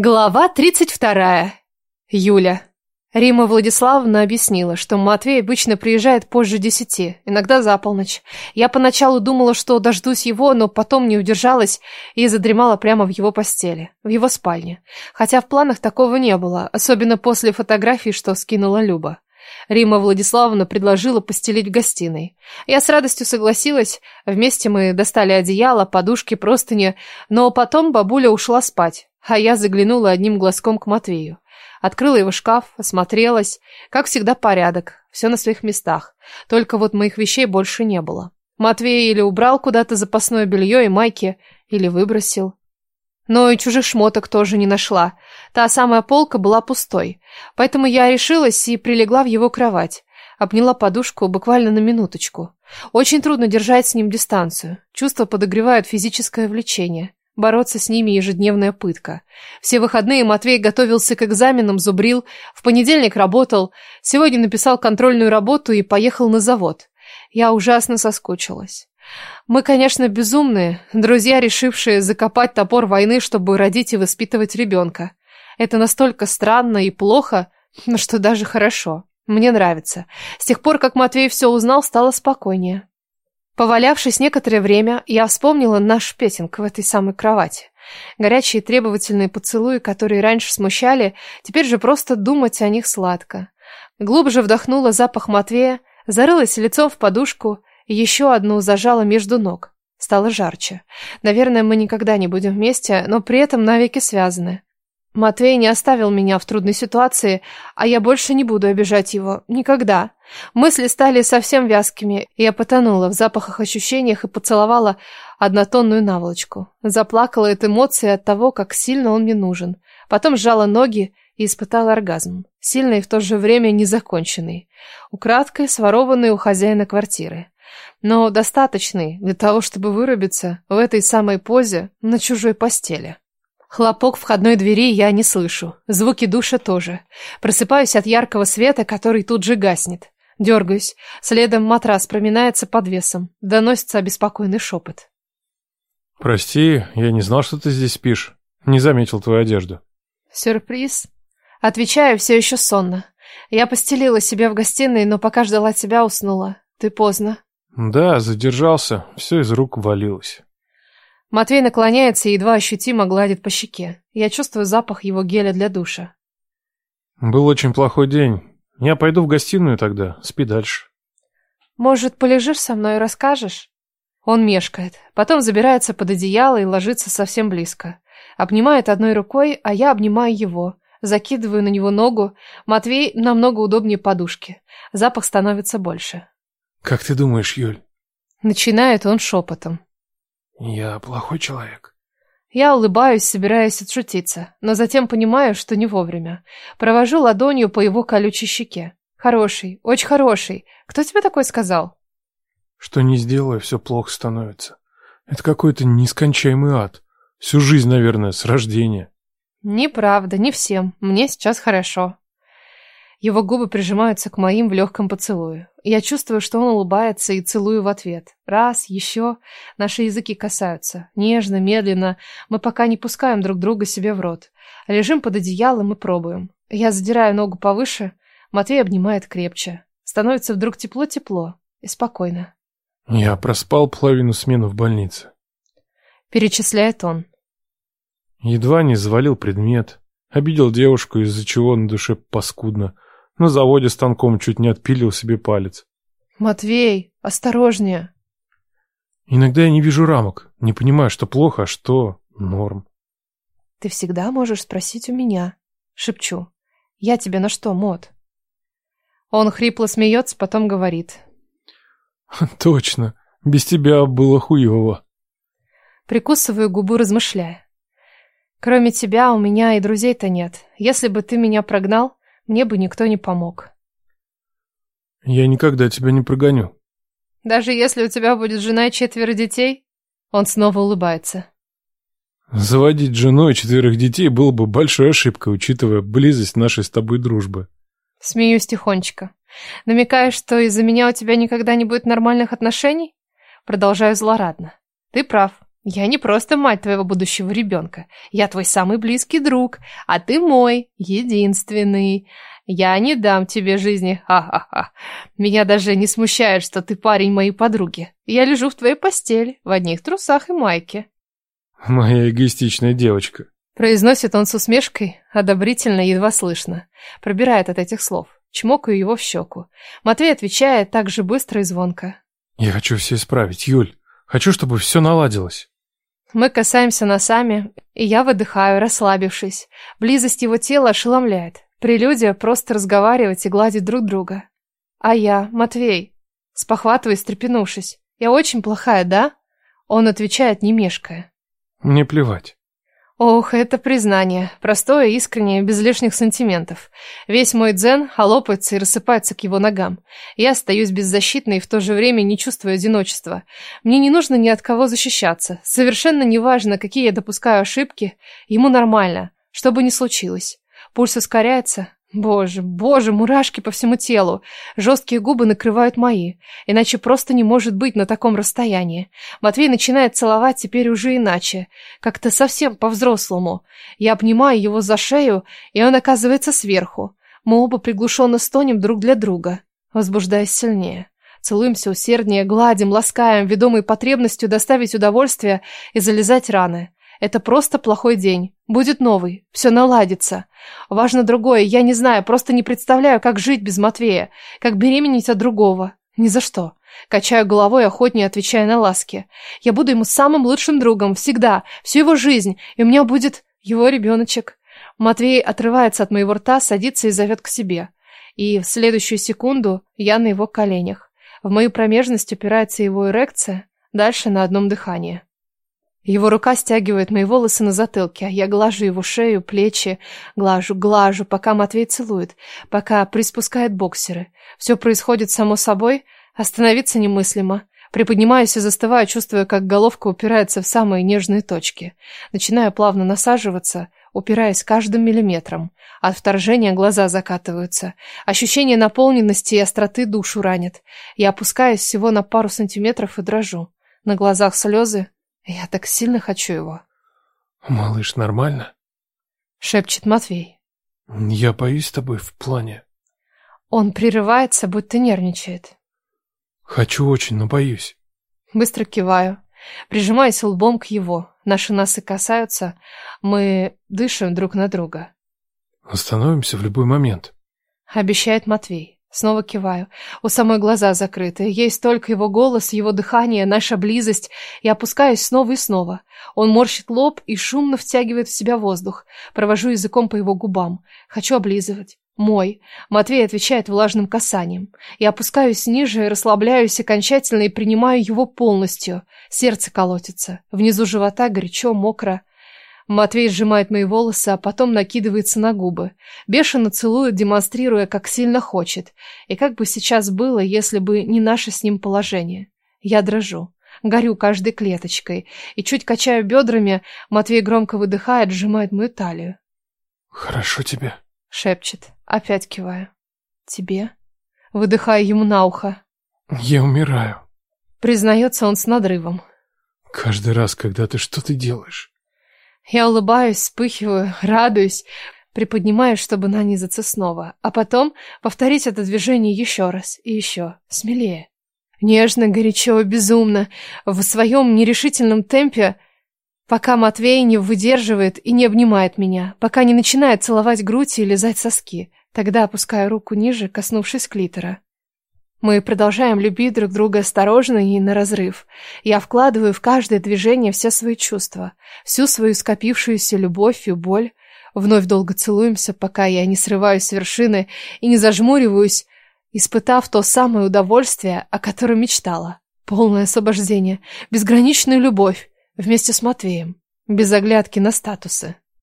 Глава 32. Юля. Рима Владиславовна объяснила, что Матвей обычно приезжает позже десяти, иногда за полночь. Я поначалу думала, что дождусь его, но потом не удержалась и задремала прямо в его постели, в его спальне. Хотя в планах такого не было, особенно после фотографий, что скинула Люба. Рима Владиславовна предложила постелить в гостиной. Я с радостью согласилась. Вместе мы достали одеяло, подушки, простыни, но потом бабуля ушла спать. А я заглянула одним глазком к Матвею. Открыла его шкаф, осмотрелась. Как всегда, порядок. Все на своих местах. Только вот моих вещей больше не было. Матвей или убрал куда-то запасное белье и майки, или выбросил. Но и чужих шмоток тоже не нашла. Та самая полка была пустой. Поэтому я решилась и прилегла в его кровать. Обняла подушку буквально на минуточку. Очень трудно держать с ним дистанцию. Чувства подогревают физическое влечение. Бороться с ними ежедневная пытка. Все выходные Матвей готовился к экзаменам, зубрил, в понедельник работал, сегодня написал контрольную работу и поехал на завод. Я ужасно соскучилась. Мы, конечно, безумные, друзья, решившие закопать топор войны, чтобы родить и воспитывать ребенка. Это настолько странно и плохо, что даже хорошо. Мне нравится. С тех пор, как Матвей все узнал, стало спокойнее. Повалявшись некоторое время, я вспомнила наш петинг в этой самой кровати. Горячие требовательные поцелуи, которые раньше смущали, теперь же просто думать о них сладко. Глубже вдохнула запах Матвея, зарылась лицом в подушку и еще одну зажала между ног. Стало жарче. Наверное, мы никогда не будем вместе, но при этом навеки связаны. Матвей не оставил меня в трудной ситуации, а я больше не буду обижать его. Никогда. Мысли стали совсем вязкими, и я потонула в запахах ощущениях и поцеловала однотонную наволочку. Заплакала от эмоций от того, как сильно он мне нужен. Потом сжала ноги и испытала оргазм. Сильный и в то же время незаконченный. Украдкой сворованный у хозяина квартиры. Но достаточный для того, чтобы вырубиться в этой самой позе на чужой постели. Хлопок входной двери я не слышу. Звуки душа тоже. Просыпаюсь от яркого света, который тут же гаснет. Дергаюсь. Следом матрас проминается под весом. Доносится обеспокоенный шепот. «Прости, я не знал, что ты здесь спишь. Не заметил твою одежду». «Сюрприз?» Отвечаю все еще сонно. Я постелила себе в гостиной, но пока ждала тебя, уснула. Ты поздно. Да, задержался. Все из рук валилось. Матвей наклоняется и едва ощутимо гладит по щеке. Я чувствую запах его геля для душа. Был очень плохой день. Я пойду в гостиную тогда. Спи дальше. Может, полежишь со мной и расскажешь? Он мешкает. Потом забирается под одеяло и ложится совсем близко. Обнимает одной рукой, а я обнимаю его. Закидываю на него ногу. Матвей намного удобнее подушки. Запах становится больше. Как ты думаешь, Юль? Начинает он шепотом. Я плохой человек. Я улыбаюсь, собираясь отшутиться, но затем понимаю, что не вовремя. Провожу ладонью по его колючей щеке. Хороший, очень хороший. Кто тебе такой сказал? Что не сделаю, все плохо становится. Это какой-то нескончаемый ад. Всю жизнь, наверное, с рождения. Неправда, не всем. Мне сейчас хорошо. Его губы прижимаются к моим в легком поцелуе. Я чувствую, что он улыбается и целую в ответ. Раз, еще. Наши языки касаются. Нежно, медленно. Мы пока не пускаем друг друга себе в рот. Лежим под одеялом и пробуем. Я задираю ногу повыше. Матвей обнимает крепче. Становится вдруг тепло-тепло и спокойно. Я проспал половину смены в больнице. Перечисляет он. Едва не завалил предмет. Обидел девушку, из-за чего на душе паскудно. На заводе станком чуть не отпилил себе палец. Матвей, осторожнее. Иногда я не вижу рамок, не понимаю, что плохо, а что норм. Ты всегда можешь спросить у меня. Шепчу. Я тебе на что, Мот? Он хрипло смеется, потом говорит. Точно. Без тебя было хуево. Прикусываю губу, размышляя. Кроме тебя у меня и друзей-то нет. Если бы ты меня прогнал, мне бы никто не помог. Я никогда тебя не прогоню. Даже если у тебя будет жена и четверо детей? Он снова улыбается. Заводить жену и четверых детей было бы большой ошибкой, учитывая близость нашей с тобой дружбы. Смеюсь тихонечко. Намекаешь, что из-за меня у тебя никогда не будет нормальных отношений? Продолжаю злорадно. Ты прав. Я не просто мать твоего будущего ребенка. Я твой самый близкий друг, а ты мой, единственный. Я не дам тебе жизни, ха-ха-ха. Меня даже не смущает, что ты парень моей подруги. Я лежу в твоей постели, в одних трусах и майке. Моя эгоистичная девочка. Произносит он с усмешкой, одобрительно, едва слышно. Пробирает от этих слов. Чмокаю его в щеку. Матвей отвечает так же быстро и звонко. Я хочу все исправить, Юль. Хочу, чтобы все наладилось. Мы касаемся носами, и я выдыхаю, расслабившись. Близость его тела ошеломляет. Прелюдия просто разговаривать и гладить друг друга. А я, Матвей, спохватываясь, трепенувшись. Я очень плохая, да? Он отвечает, не мешкая. Мне плевать. Ох, это признание. Простое, искреннее, без лишних сантиментов. Весь мой дзен холопается и рассыпается к его ногам. Я остаюсь беззащитной и в то же время не чувствую одиночества. Мне не нужно ни от кого защищаться. Совершенно неважно, какие я допускаю ошибки. Ему нормально, что бы ни случилось. Пульс ускоряется, Боже, боже, мурашки по всему телу. Жесткие губы накрывают мои. Иначе просто не может быть на таком расстоянии. Матвей начинает целовать теперь уже иначе. Как-то совсем по-взрослому. Я обнимаю его за шею, и он оказывается сверху. Мы оба приглушенно стонем друг для друга, возбуждаясь сильнее. Целуемся усерднее, гладим, ласкаем, ведомой потребностью доставить удовольствие и залезать раны. Это просто плохой день. Будет новый. Все наладится. Важно другое. Я не знаю, просто не представляю, как жить без Матвея. Как беременеть от другого. Ни за что. Качаю головой, охотнее отвечая на ласки. Я буду ему самым лучшим другом. Всегда. Всю его жизнь. И у меня будет его ребеночек. Матвей отрывается от моего рта, садится и зовет к себе. И в следующую секунду я на его коленях. В мою промежность упирается его эрекция. Дальше на одном дыхании. Его рука стягивает мои волосы на затылке, а я глажу его шею, плечи, глажу, глажу, пока Матвей целует, пока приспускает боксеры. Все происходит само собой, остановиться немыслимо. Приподнимаюсь и застываю, чувствуя, как головка упирается в самые нежные точки. Начинаю плавно насаживаться, упираясь каждым миллиметром. От вторжения глаза закатываются. Ощущение наполненности и остроты душу ранит. Я опускаюсь всего на пару сантиметров и дрожу. На глазах слезы, я так сильно хочу его. Малыш, нормально? Шепчет Матвей. Я боюсь с тобой в плане. Он прерывается, будто нервничает. Хочу очень, но боюсь. Быстро киваю. Прижимаюсь лбом к его. Наши носы касаются. Мы дышим друг на друга. Остановимся в любой момент. Обещает Матвей. Снова киваю. У самой глаза закрыты. Есть только его голос, его дыхание, наша близость. Я опускаюсь снова и снова. Он морщит лоб и шумно втягивает в себя воздух. Провожу языком по его губам. Хочу облизывать. Мой. Матвей отвечает влажным касанием. Я опускаюсь ниже, расслабляюсь окончательно и принимаю его полностью. Сердце колотится. Внизу живота горячо, мокро. Матвей сжимает мои волосы, а потом накидывается на губы. Бешено целует, демонстрируя, как сильно хочет. И как бы сейчас было, если бы не наше с ним положение. Я дрожу. Горю каждой клеточкой. И чуть качаю бедрами, Матвей громко выдыхает, сжимает мою талию. «Хорошо тебе», — шепчет, опять кивая. «Тебе?» Выдыхая ему на ухо. «Я умираю», — признается он с надрывом. «Каждый раз, когда ты что-то делаешь». Я улыбаюсь, вспыхиваю, радуюсь, приподнимаюсь, чтобы нанизаться снова, а потом повторить это движение еще раз и еще, смелее. Нежно, горячо, безумно, в своем нерешительном темпе, пока Матвей не выдерживает и не обнимает меня, пока не начинает целовать грудь и лизать соски. Тогда опускаю руку ниже, коснувшись клитора. Мы продолжаем любить друг друга осторожно и на разрыв. Я вкладываю в каждое движение все свои чувства, всю свою скопившуюся любовь и боль. Вновь долго целуемся, пока я не срываюсь с вершины и не зажмуриваюсь, испытав то самое удовольствие, о котором мечтала. Полное освобождение, безграничную любовь вместе с Матвеем, без оглядки на статусы.